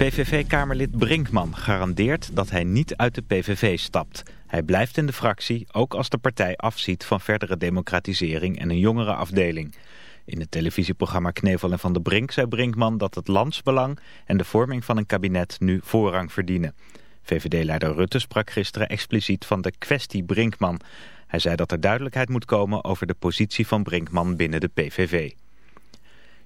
PVV-kamerlid Brinkman garandeert dat hij niet uit de PVV stapt. Hij blijft in de fractie, ook als de partij afziet van verdere democratisering en een jongere afdeling. In het televisieprogramma Knevel en Van de Brink zei Brinkman dat het landsbelang en de vorming van een kabinet nu voorrang verdienen. VVD-leider Rutte sprak gisteren expliciet van de kwestie Brinkman. Hij zei dat er duidelijkheid moet komen over de positie van Brinkman binnen de PVV.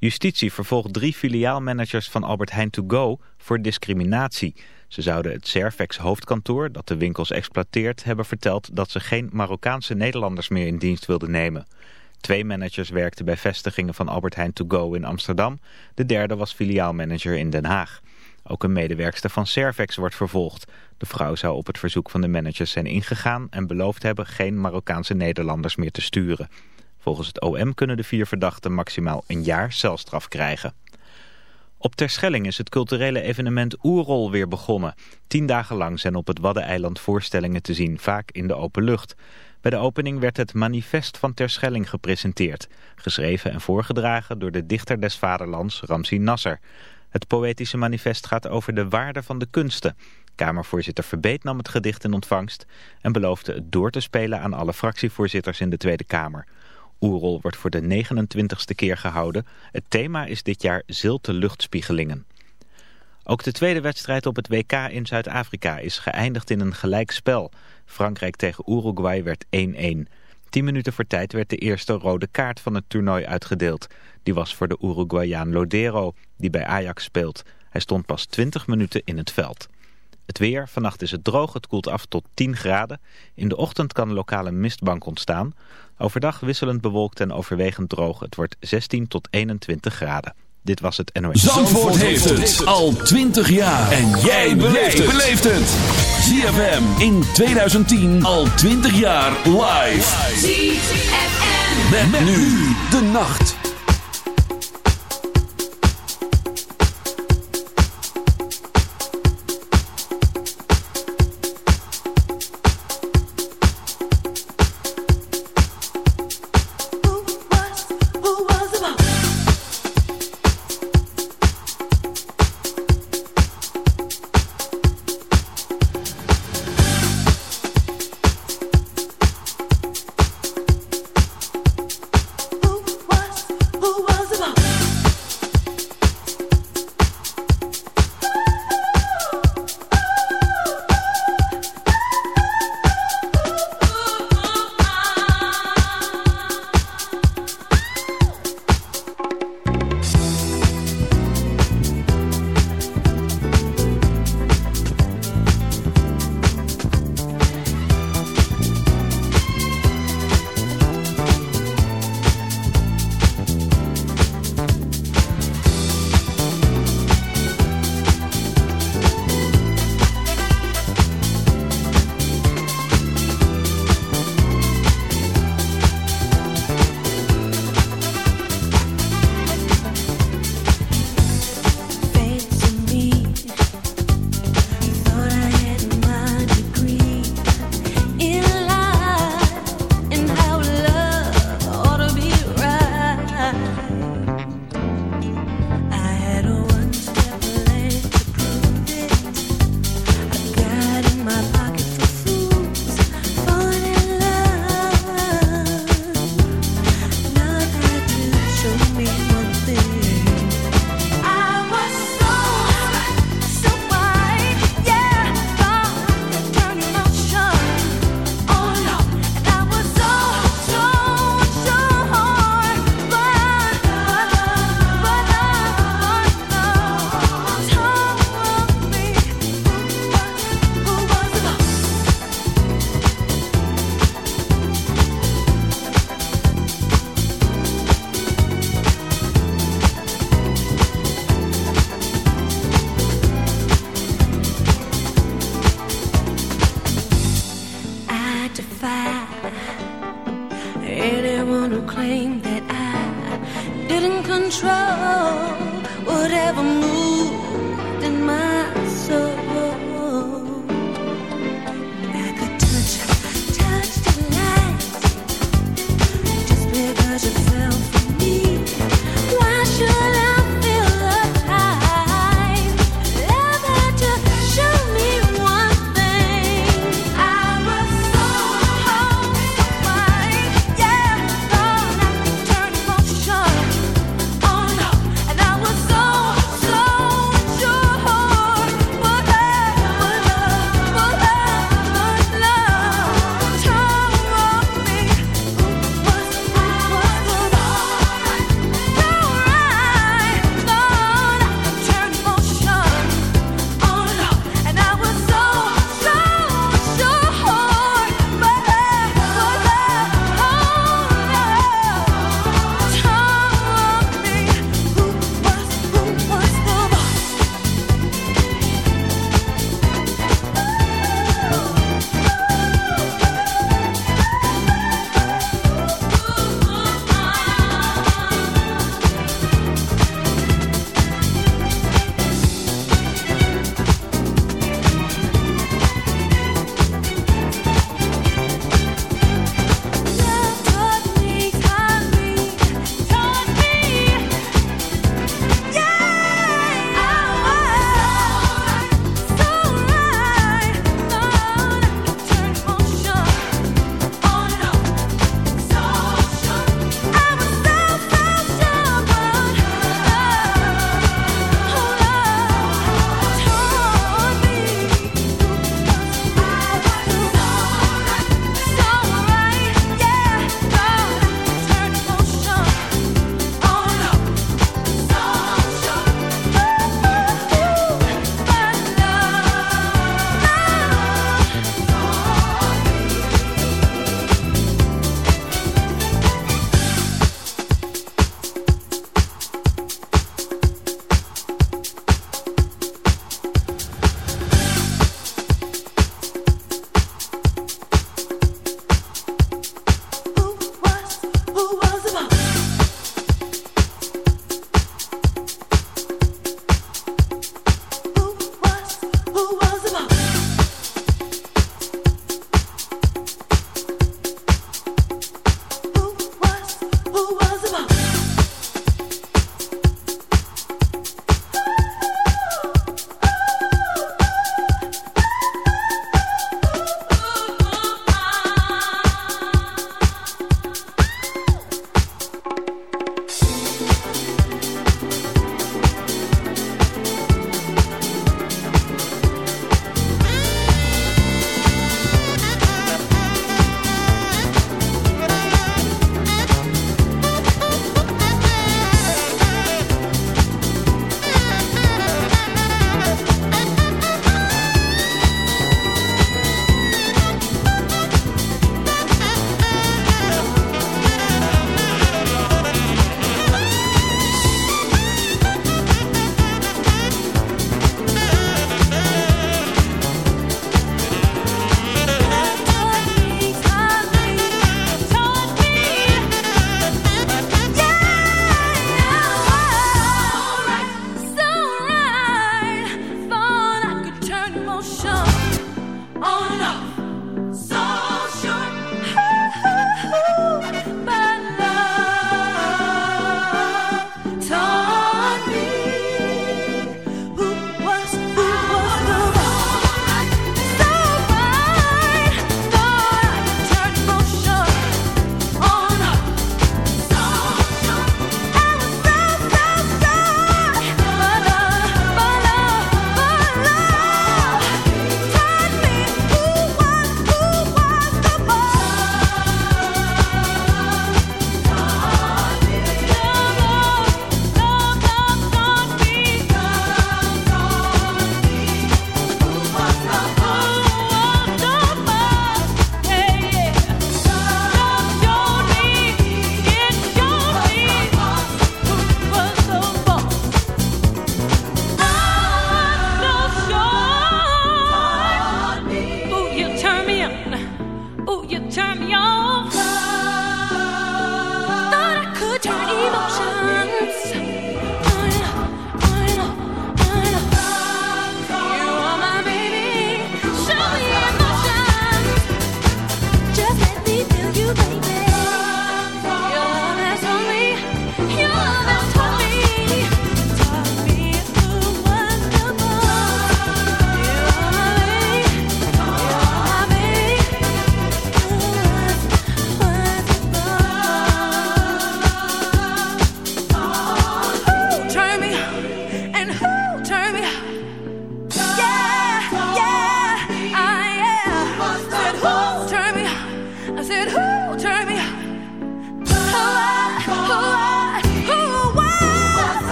Justitie vervolgt drie filiaalmanagers van Albert Heijn to go voor discriminatie. Ze zouden het Servex hoofdkantoor, dat de winkels exploiteert, hebben verteld dat ze geen Marokkaanse Nederlanders meer in dienst wilden nemen. Twee managers werkten bij vestigingen van Albert Heijn to go in Amsterdam. De derde was filiaalmanager in Den Haag. Ook een medewerkster van Servex wordt vervolgd. De vrouw zou op het verzoek van de managers zijn ingegaan en beloofd hebben geen Marokkaanse Nederlanders meer te sturen. Volgens het OM kunnen de vier verdachten maximaal een jaar celstraf krijgen. Op Terschelling is het culturele evenement Oerol weer begonnen. Tien dagen lang zijn op het Waddeneiland voorstellingen te zien, vaak in de open lucht. Bij de opening werd het Manifest van Terschelling gepresenteerd. Geschreven en voorgedragen door de dichter des vaderlands Ramsi Nasser. Het poëtische manifest gaat over de waarde van de kunsten. Kamervoorzitter Verbeet nam het gedicht in ontvangst... en beloofde het door te spelen aan alle fractievoorzitters in de Tweede Kamer. Oerol wordt voor de 29ste keer gehouden. Het thema is dit jaar zilte luchtspiegelingen. Ook de tweede wedstrijd op het WK in Zuid-Afrika is geëindigd in een gelijkspel. Frankrijk tegen Uruguay werd 1-1. Tien minuten voor tijd werd de eerste rode kaart van het toernooi uitgedeeld. Die was voor de Uruguayaan Lodero, die bij Ajax speelt. Hij stond pas 20 minuten in het veld. Het weer, vannacht is het droog, het koelt af tot 10 graden. In de ochtend kan een lokale mistbank ontstaan. Overdag wisselend bewolkt en overwegend droog. Het wordt 16 tot 21 graden. Dit was het NOS. Zandvoort, heeft het al 20 jaar. En jij beleeft het. ZFM in 2010 al 20 jaar live. ZFM. Met, nu de nacht.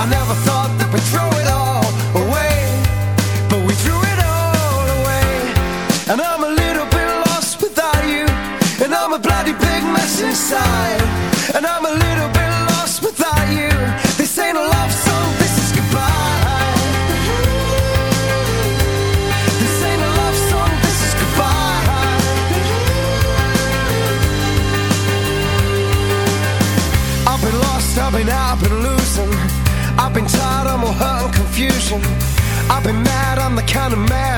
I never thought that I've been mad, I'm the kind of man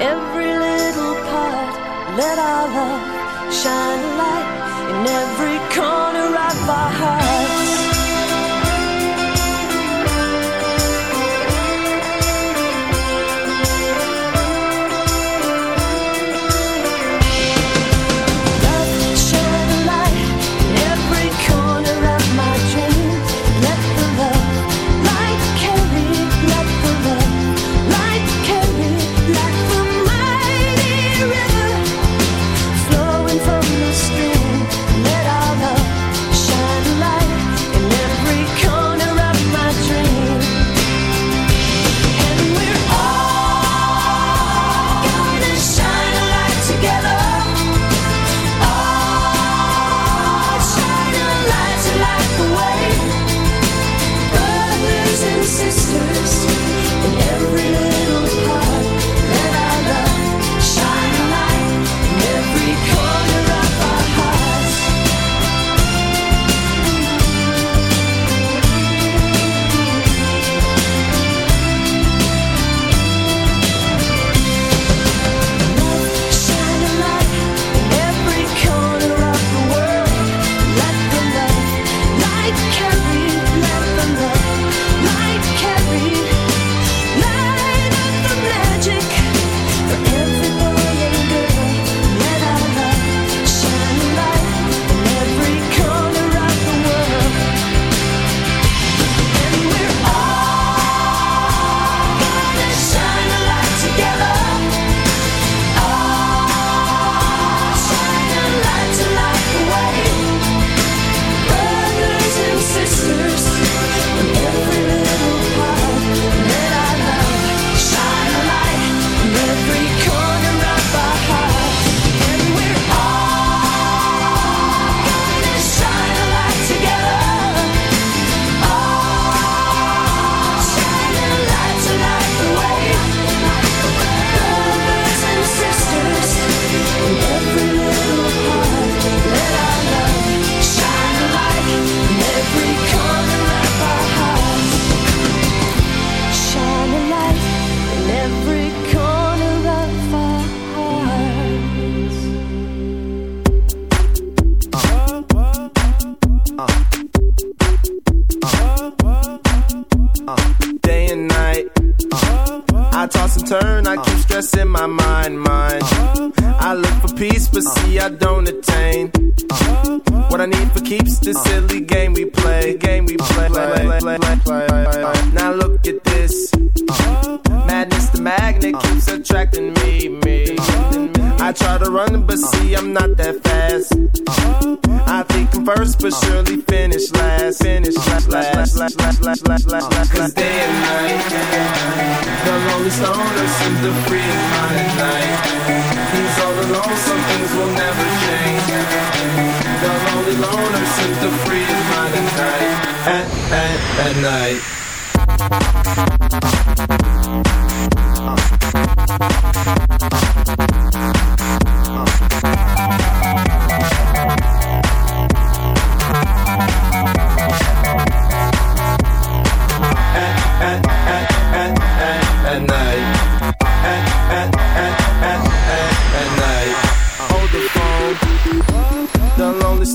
every little part. Let our love shine a light in every corner of our heart.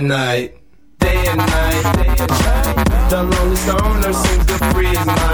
and night. Day and night, day and night. The lonely stoner seems to freeze my